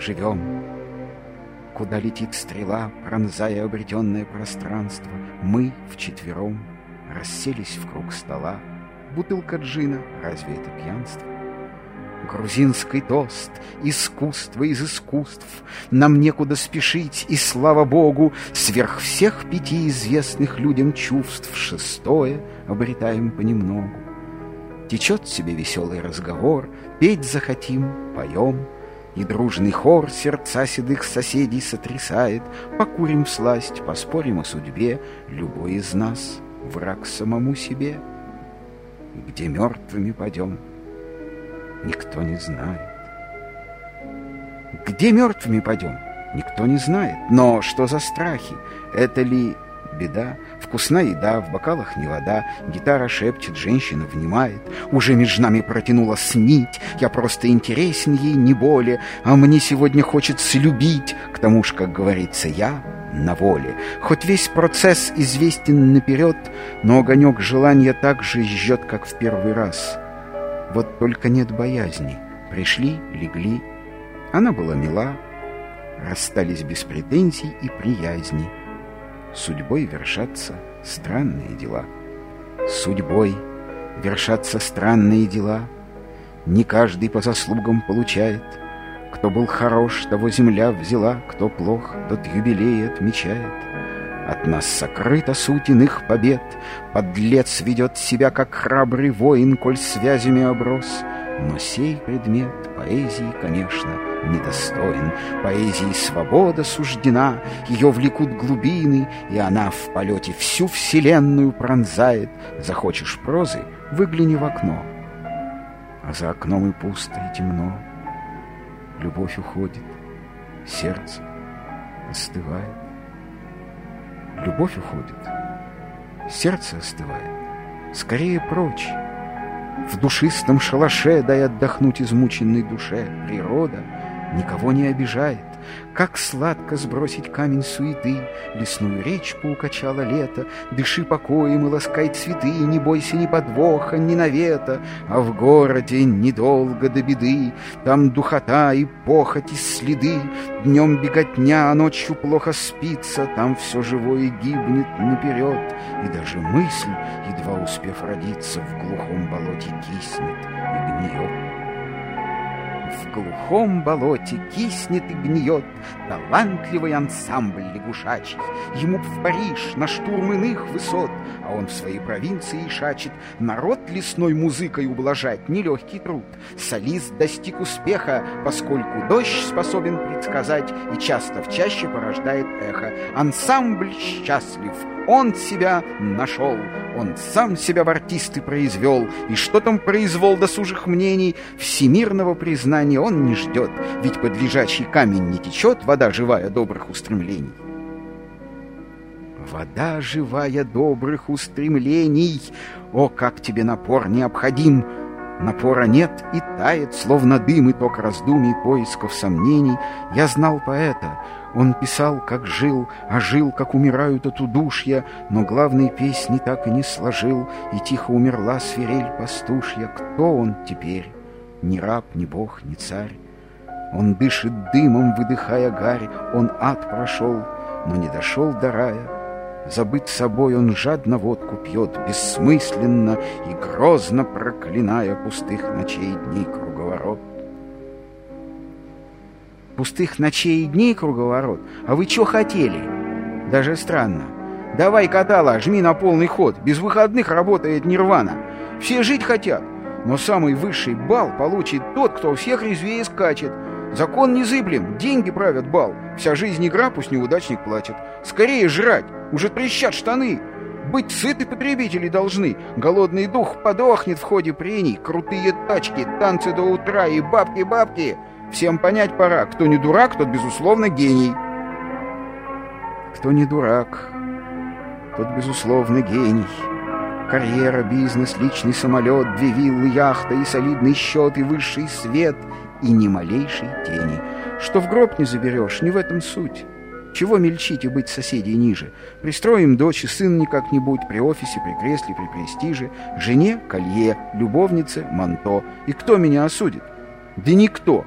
живем. Куда летит стрела, пронзая обретенное пространство, Мы вчетвером расселись в круг стола. Бутылка джина, разве это пьянство? Грузинский тост, искусство из искусств, Нам некуда спешить, и, слава Богу, Сверх всех пяти известных людям чувств Шестое обретаем понемногу. Течет себе веселый разговор, Петь захотим, поем, И дружный хор сердца седых соседей сотрясает. Покурим сласть, поспорим о судьбе, Любой из нас враг самому себе. Где мертвыми пойдем, никто не знает. Где мертвыми пойдем, никто не знает. Но что за страхи? Это ли беда? Вкусна еда, в бокалах не вода, Гитара шепчет, женщина внимает. Уже между нами протянулась нить, Я просто интересен ей не более, А мне сегодня хочется любить, К тому ж, как говорится, я на воле. Хоть весь процесс известен наперед, Но огонек желания так же жжет, как в первый раз — вот только нет боязни. Пришли, легли. Она была мила. Расстались без претензий и приязни. Судьбой вершатся странные дела. Судьбой вершатся странные дела. Не каждый по заслугам получает. Кто был хорош, того земля взяла, Кто плох, тот юбилей отмечает. От нас сокрыта суть иных побед. Подлец ведет себя, как храбрый воин, Коль связями оброс. Но сей предмет поэзии, конечно, недостоин. Поэзии свобода суждена, Ее влекут глубины, И она в полете всю вселенную пронзает. Захочешь прозы — выгляни в окно. А за окном и пусто, и темно. Любовь уходит, сердце остывает. Любовь уходит, сердце остывает. Скорее прочь. В душистом шалаше дай отдохнуть измученной душе. Природа никого не обижает. Как сладко сбросить камень суеты, Лесную речку укачало лето, Дыши покоем и ласкай цветы, Не бойся ни подвоха, ни навета, А в городе недолго до беды, Там духота и похоть и следы, Днем беготня, а ночью плохо спится, Там все живое гибнет наперед, И даже мысль, едва успев родиться, В глухом болоте киснет глухом болоте киснет и гниет Талантливый ансамбль лягушачий. Ему в Париж на штурм иных высот, А он в своей провинции шачет. Народ лесной музыкой ублажать Нелегкий труд. Солист достиг успеха, Поскольку дождь способен предсказать И часто в чаще порождает эхо. Ансамбль счастлив, он себя нашел, он сам себя в артисты произвел, и что там произвол досужих мнений, всемирного признания он не ждет, ведь под лежачий камень не течет вода живая добрых устремлений. Вода живая добрых устремлений, о, как тебе напор необходим! Напора нет и тает, словно дым, итог раздумий, поисков, сомнений. Я знал поэта, он писал, как жил, а жил, как умирают от удушья, но главной песни так и не сложил, и тихо умерла свирель пастушья. Кто он теперь? Ни раб, ни бог, ни царь. Он дышит дымом, выдыхая гарь, он ад прошел, но не дошел до рая. Забыть собой он жадно водку пьет, бессмысленно и грозно проклиная пустых ночей дней круговорот пустых ночей и дней круговорот. А вы что хотели? Даже странно. Давай, катала, жми на полный ход. Без выходных работает нирвана. Все жить хотят, но самый высший бал получит тот, кто всех резвее скачет. Закон незыблем, деньги правят бал. Вся жизнь игра, пусть неудачник плачет. Скорее жрать, уже трещат штаны. Быть сыты потребители должны. Голодный дух подохнет в ходе прений. Крутые тачки, танцы до утра и бабки-бабки. Всем понять пора, кто не дурак, тот, безусловно, гений. Кто не дурак, тот, безусловно, гений. Карьера, бизнес, личный самолет, две виллы, яхта и солидный счет, и высший свет, и ни малейшей тени. Что в гроб не заберешь, не в этом суть. Чего мельчить и быть соседей ниже? Пристроим дочь и сын не как-нибудь, при офисе, при кресле, при престиже, жене — колье, любовнице — манто. И кто меня осудит? Да никто.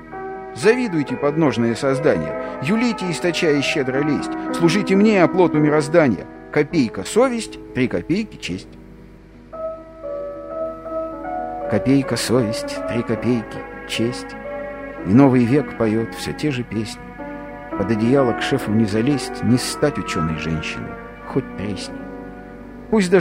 Завидуйте подножное создание, юлите, источая щедро лесть, служите мне оплоту мироздания. Копейка — совесть, три копейки — честь. Копейка — совесть, три копейки — честь. И новый век поет все те же песни. Под одеяло к шефу не залезть, не стать ученой женщиной, хоть тресни. Пусть даже